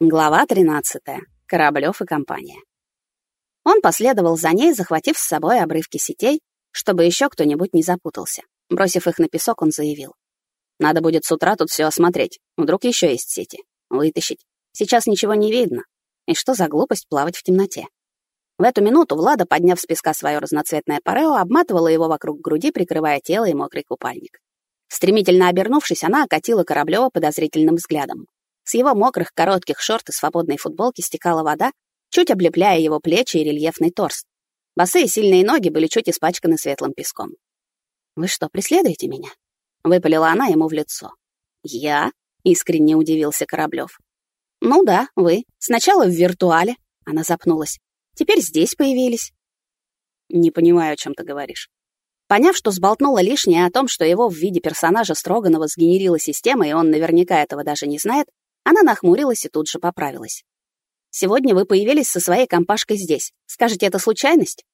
Глава 13. Кораблёв и компания. Он последовал за ней, захватив с собой обрывки сетей, чтобы еще кто-нибудь не запутался. Бросив их на песок, он заявил. «Надо будет с утра тут все осмотреть. Вдруг еще есть сети. Вытащить. Сейчас ничего не видно. И что за глупость плавать в темноте?» В эту минуту Влада, подняв с песка свое разноцветное парео, обматывала его вокруг груди, прикрывая тело и мокрый купальник. Стремительно обернувшись, она окатила Кораблёва подозрительным взглядом. С его мокрых коротких шорт и свободной футболки стекала вода, чуть облепляя его плечи и рельефный торс. Босые сильные ноги были чуть испачканы светлым песком. «Вы что, преследуете меня?» — выпалила она ему в лицо. «Я?» — искренне удивился Кораблёв. «Ну да, вы. Сначала в виртуале». Она запнулась. Теперь здесь появились. Не понимаю, о чем ты говоришь. Поняв, что сболтнула лишнее о том, что его в виде персонажа Строганова сгенерила система, и он наверняка этого даже не знает, она нахмурилась и тут же поправилась. «Сегодня вы появились со своей компашкой здесь. Скажете, это случайность?»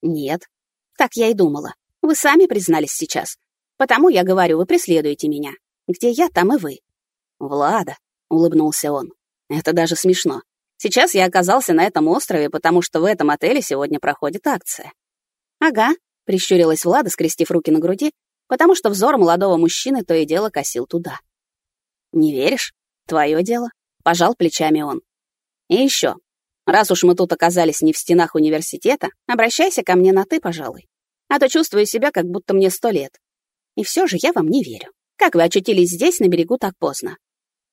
«Нет». «Так я и думала. Вы сами признались сейчас. Потому я говорю, вы преследуете меня. Где я, там и вы». «Влада», — улыбнулся он. «Это даже смешно. Сейчас я оказался на этом острове, потому что в этом отеле сегодня проходит акция. Ага, прищурилась Влада, скрестив руки на груди, потому что взор молодого мужчины то и дело косил туда. Не веришь? Твое дело, пожал плечами он. И еще, раз уж мы тут оказались не в стенах университета, обращайся ко мне на ты, пожалуй. А то чувствую себя, как будто мне сто лет. И все же я вам не верю. Как вы очутились здесь на берегу так поздно?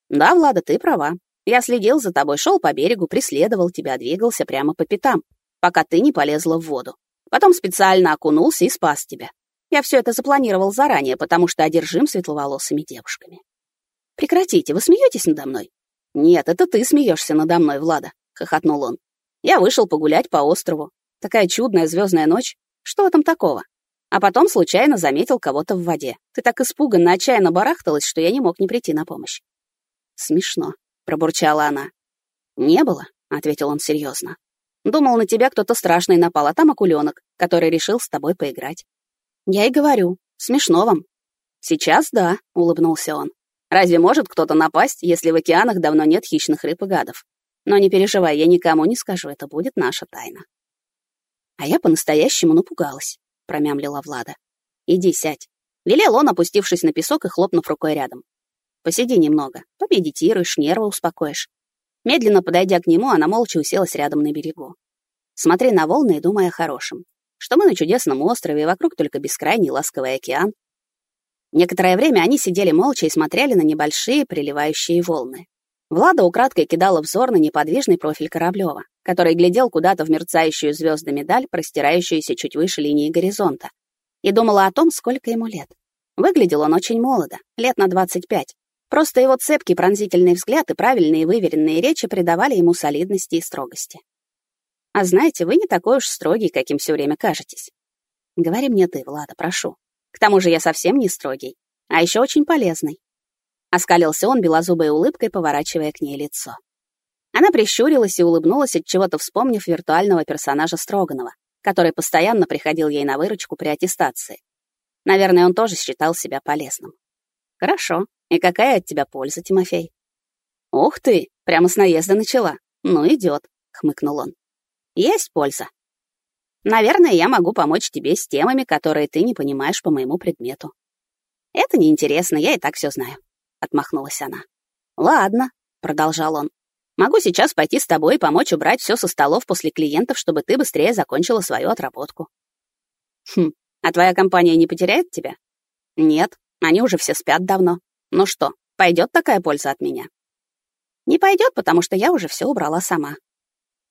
Да, Влада, ты права. Я следил за тобой, шел по берегу, преследовал тебя, двигался прямо по пятам, пока ты не полезла в воду. Потом специально окунулся и спас тебя. Я все это запланировал заранее, потому что одержим светловолосыми девушками. Прекратите, вы смеетесь надо мной? Нет, это ты смеешься надо мной, Влада, хохотнул он. Я вышел погулять по острову. Такая чудная звездная ночь. Что этом такого? А потом случайно заметил кого-то в воде. Ты так испуганно, отчаянно барахталась, что я не мог не прийти на помощь. Смешно пробурчала она. «Не было», — ответил он серьезно. «Думал, на тебя кто-то страшный напал, а там акуленок, который решил с тобой поиграть». «Я и говорю, смешно вам». «Сейчас да», — улыбнулся он. «Разве может кто-то напасть, если в океанах давно нет хищных рыб и гадов? Но не переживай, я никому не скажу, это будет наша тайна». «А я по-настоящему напугалась», — промямлила Влада. «Иди сядь», — велел он, опустившись на песок и хлопнув рукой рядом. Посиди немного, помедитируешь, нервы успокоишь. Медленно подойдя к нему, она молча уселась рядом на берегу. Смотри на волны и думай о хорошем. Что мы на чудесном острове, и вокруг только бескрайний ласковый океан. Некоторое время они сидели молча и смотрели на небольшие приливающие волны. Влада украдкой кидала взор на неподвижный профиль Кораблёва, который глядел куда-то в мерцающую звездами даль, простирающуюся чуть выше линии горизонта, и думала о том, сколько ему лет. Выглядел он очень молодо, лет на 25, Просто его цепкий пронзительный взгляд и правильные выверенные речи придавали ему солидности и строгости. А знаете, вы не такой уж строгий, каким все время кажетесь. Говори мне ты, Влада, прошу. К тому же я совсем не строгий, а еще очень полезный. Оскалился он белозубой улыбкой, поворачивая к ней лицо. Она прищурилась и улыбнулась, от чего-то вспомнив виртуального персонажа Строганова, который постоянно приходил ей на выручку при аттестации. Наверное, он тоже считал себя полезным. Хорошо, и какая от тебя польза, Тимофей? Ух ты, прямо с наезда начала. Ну, идет, хмыкнул он. Есть польза. Наверное, я могу помочь тебе с темами, которые ты не понимаешь по моему предмету. Это неинтересно, я и так все знаю, отмахнулась она. Ладно, продолжал он. Могу сейчас пойти с тобой и помочь убрать все со столов после клиентов, чтобы ты быстрее закончила свою отработку. Хм, а твоя компания не потеряет тебя? Нет, они уже все спят давно. Ну что, пойдет такая польза от меня? Не пойдет, потому что я уже все убрала сама.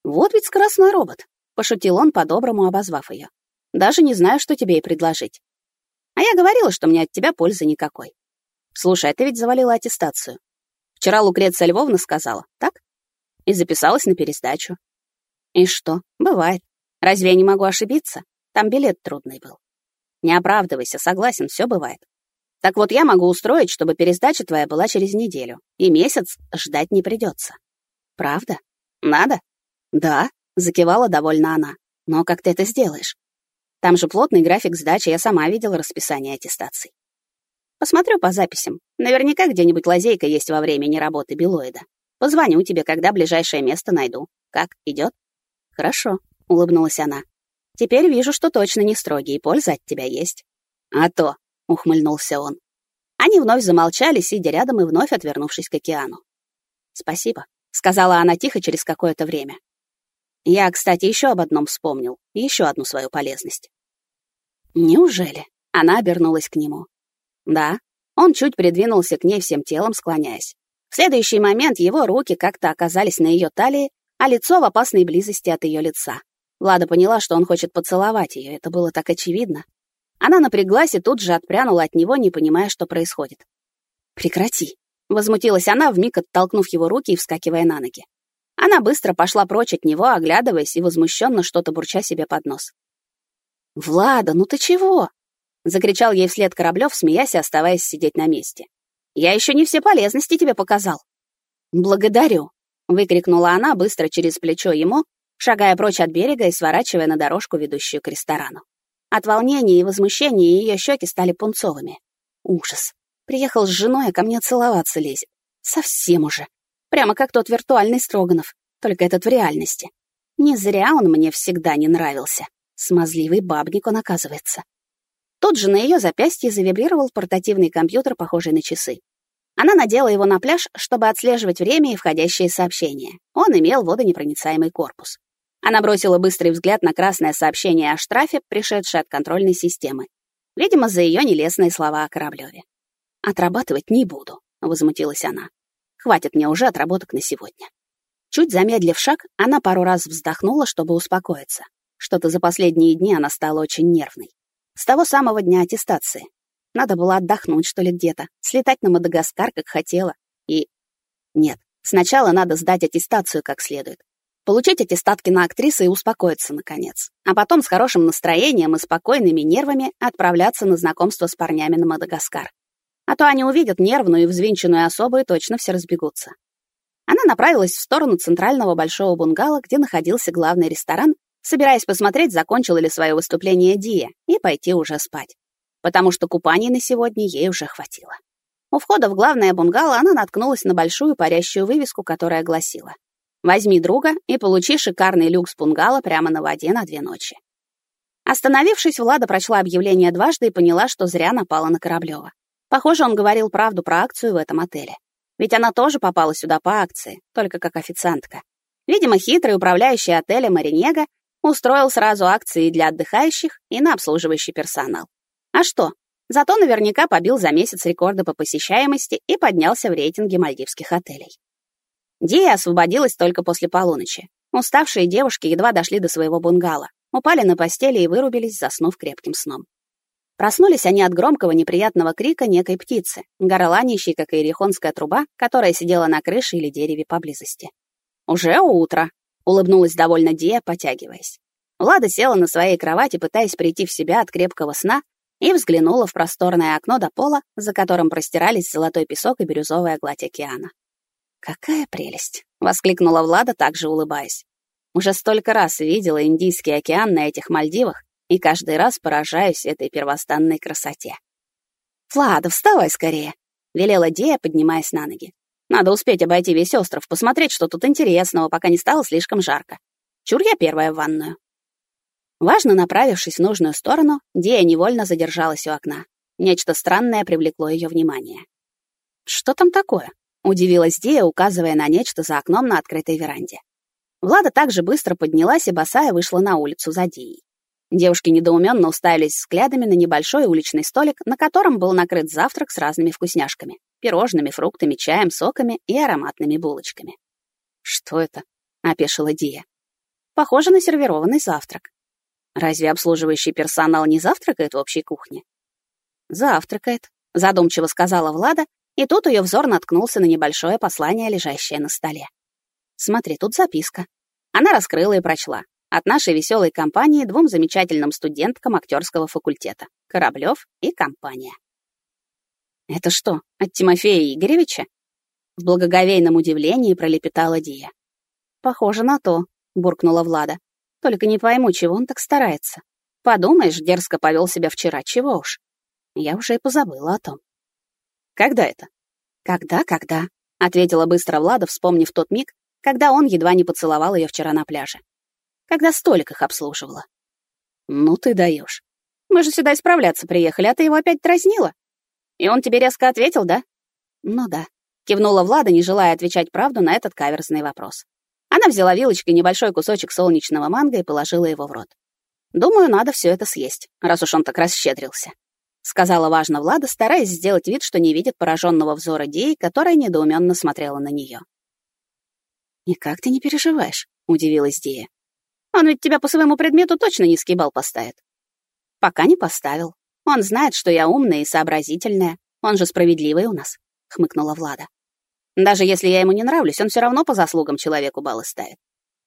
Вот ведь скоростной робот, пошутил он, по-доброму обозвав ее. Даже не знаю, что тебе и предложить. А я говорила, что мне от тебя пользы никакой. Слушай, а ты ведь завалила аттестацию. Вчера Лукреция Львовна сказала, так? И записалась на пересдачу. И что? Бывает. Разве я не могу ошибиться? Там билет трудный был. Не оправдывайся, согласен, все бывает. Так вот, я могу устроить, чтобы пересдача твоя была через неделю, и месяц ждать не придется. Правда? Надо? Да, закивала довольно она. Но как ты это сделаешь? Там же плотный график сдачи, я сама видела расписание аттестаций. Посмотрю по записям. Наверняка где-нибудь лазейка есть во времени работы билоида. Позвоню тебе, когда ближайшее место найду. Как, идет? Хорошо, улыбнулась она. Теперь вижу, что точно не строгий, и польза от тебя есть. А то, ухмыльнулся он. Они вновь замолчали, сидя рядом и вновь отвернувшись к океану. Спасибо, сказала она тихо через какое-то время. Я, кстати, еще об одном вспомнил, еще одну свою полезность. Неужели? Она обернулась к нему. Да. Он чуть придвинулся к ней всем телом, склоняясь. В следующий момент его руки как-то оказались на ее талии, а лицо в опасной близости от ее лица. Влада поняла, что он хочет поцеловать ее, это было так очевидно. Она напряглась и тут же отпрянула от него, не понимая, что происходит. «Прекрати!» — возмутилась она, вмиг оттолкнув его руки и вскакивая на ноги. Она быстро пошла прочь от него, оглядываясь и возмущенно что-то бурча себе под нос. «Влада, ну ты чего?» — закричал ей вслед Кораблёв, смеясь и оставаясь сидеть на месте. «Я еще не все полезности тебе показал». «Благодарю», — выкрикнула она быстро через плечо ему, шагая прочь от берега и сворачивая на дорожку, ведущую к ресторану. От волнения и возмущения ее щеки стали пунцовыми. Ужас. Приехал с женой, а ко мне целоваться лезет. Совсем уже. Прямо как тот виртуальный Строганов, только этот в реальности. Не зря он мне всегда не нравился. Смазливый бабник он оказывается. Тут же на ее запястье завибрировал портативный компьютер, похожий на часы. Она надела его на пляж, чтобы отслеживать время и входящие сообщения. Он имел водонепроницаемый корпус. Она бросила быстрый взгляд на красное сообщение о штрафе, пришедшее от контрольной системы. Видимо, за ее нелестные слова о Кораблеве. «Отрабатывать не буду», — возмутилась она. «Хватит мне уже отработок на сегодня». Чуть замедлив шаг, она пару раз вздохнула, чтобы успокоиться. Что-то за последние дни она стала очень нервной. С того самого дня аттестации. Надо было отдохнуть, что ли, где-то, слетать на Мадагаскар, как хотела. И... Нет, сначала надо сдать аттестацию как следует получить аттестатки на актрисы и успокоиться, наконец. А потом с хорошим настроением и спокойными нервами отправляться на знакомство с парнями на Мадагаскар. А то они увидят нервную и взвинченную особу и точно все разбегутся. Она направилась в сторону центрального большого бунгало, где находился главный ресторан, собираясь посмотреть, закончила ли свое выступление Дия, и пойти уже спать. Потому что купаний на сегодня ей уже хватило. У входа в главное бунгало она наткнулась на большую парящую вывеску, которая гласила Возьми друга и получи шикарный люкс пунгало прямо на воде на две ночи. Остановившись, Влада прочла объявление дважды и поняла, что зря напала на Кораблёва. Похоже, он говорил правду про акцию в этом отеле. Ведь она тоже попала сюда по акции, только как официантка. Видимо, хитрый управляющий отеля Маринега устроил сразу акции для отдыхающих и на обслуживающий персонал. А что? Зато наверняка побил за месяц рекорды по посещаемости и поднялся в рейтинге мальдивских отелей. Дия освободилась только после полуночи. Уставшие девушки едва дошли до своего бунгало, упали на постели и вырубились, заснув крепким сном. Проснулись они от громкого неприятного крика некой птицы, горланящей, как и ирихонская труба, которая сидела на крыше или дереве поблизости. «Уже утро», — улыбнулась довольно Дия, потягиваясь. Влада села на своей кровати, пытаясь прийти в себя от крепкого сна, и взглянула в просторное окно до пола, за которым простирались золотой песок и бирюзовая гладь океана. «Какая прелесть!» — воскликнула Влада, также улыбаясь. «Уже столько раз видела Индийский океан на этих Мальдивах, и каждый раз поражаюсь этой первостанной красоте». «Влада, вставай скорее!» — велела Дея, поднимаясь на ноги. «Надо успеть обойти весь остров, посмотреть, что тут интересного, пока не стало слишком жарко. Чур я первая в ванную». Важно направившись в нужную сторону, Дея невольно задержалась у окна. Нечто странное привлекло ее внимание. «Что там такое?» Удивилась Дея, указывая на нечто за окном на открытой веранде. Влада также быстро поднялась и босая вышла на улицу за Дией. Девушки недоуменно уставились взглядами на небольшой уличный столик, на котором был накрыт завтрак с разными вкусняшками — пирожными, фруктами, чаем, соками и ароматными булочками. «Что это?» — опешила Дия. «Похоже на сервированный завтрак. Разве обслуживающий персонал не завтракает в общей кухне?» «Завтракает», — задумчиво сказала Влада и тут ее взор наткнулся на небольшое послание, лежащее на столе. «Смотри, тут записка». Она раскрыла и прочла. От нашей веселой компании двум замечательным студенткам актерского факультета. Кораблев и компания. «Это что, от Тимофея Игоревича?» В благоговейном удивлении пролепетала Дия. «Похоже на то», — буркнула Влада. «Только не пойму, чего он так старается. Подумаешь, дерзко повел себя вчера, чего уж. Я уже и позабыла о том. Когда это? Когда, когда? ответила быстро Влада, вспомнив тот миг, когда он едва не поцеловал ее вчера на пляже. Когда столик их обслуживала. Ну ты даешь. Мы же сюда исправляться приехали, а ты его опять дразнила? И он тебе резко ответил, да? Ну да. Кивнула Влада, не желая отвечать правду на этот каверзный вопрос. Она взяла вилочкой небольшой кусочек солнечного манго и положила его в рот. «Думаю, надо все это съесть, раз уж он так расщедрился», — сказала важно Влада, стараясь сделать вид, что не видит пораженного взора Деи, которая недоуменно смотрела на нее. «И как ты не переживаешь?» — удивилась Дея. «Он ведь тебя по своему предмету точно низкий балл поставит». «Пока не поставил. Он знает, что я умная и сообразительная. Он же справедливый у нас», — хмыкнула Влада. «Даже если я ему не нравлюсь, он все равно по заслугам человеку баллы ставит.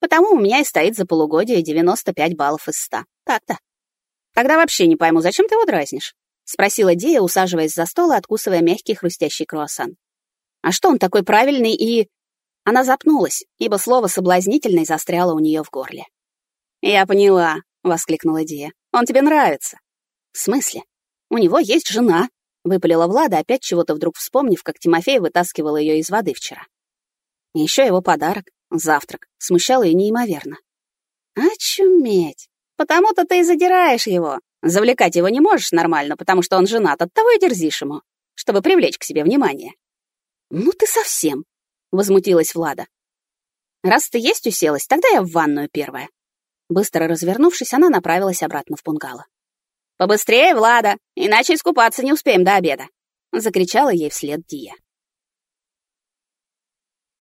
Потому у меня и стоит за полугодие 95 баллов из 100. Так-то. Тогда вообще не пойму, зачем ты его дразнишь? Спросила Дия, усаживаясь за стол и откусывая мягкий хрустящий круассан. А что он такой правильный и... Она запнулась, ибо слово «соблазнительный» застряло у нее в горле. «Я поняла», — воскликнула Дия. «Он тебе нравится». «В смысле? У него есть жена», — выпалила Влада, опять чего-то вдруг вспомнив, как Тимофей вытаскивал ее из воды вчера. Еще его подарок. Завтрак смущал ее неимоверно. «Очуметь! Потому-то ты и задираешь его. Завлекать его не можешь нормально, потому что он женат, оттого и дерзишь ему, чтобы привлечь к себе внимание». «Ну ты совсем!» — возмутилась Влада. «Раз ты есть уселась, тогда я в ванную первая». Быстро развернувшись, она направилась обратно в пунгало. «Побыстрее, Влада, иначе искупаться не успеем до обеда!» — закричала ей вслед Дия.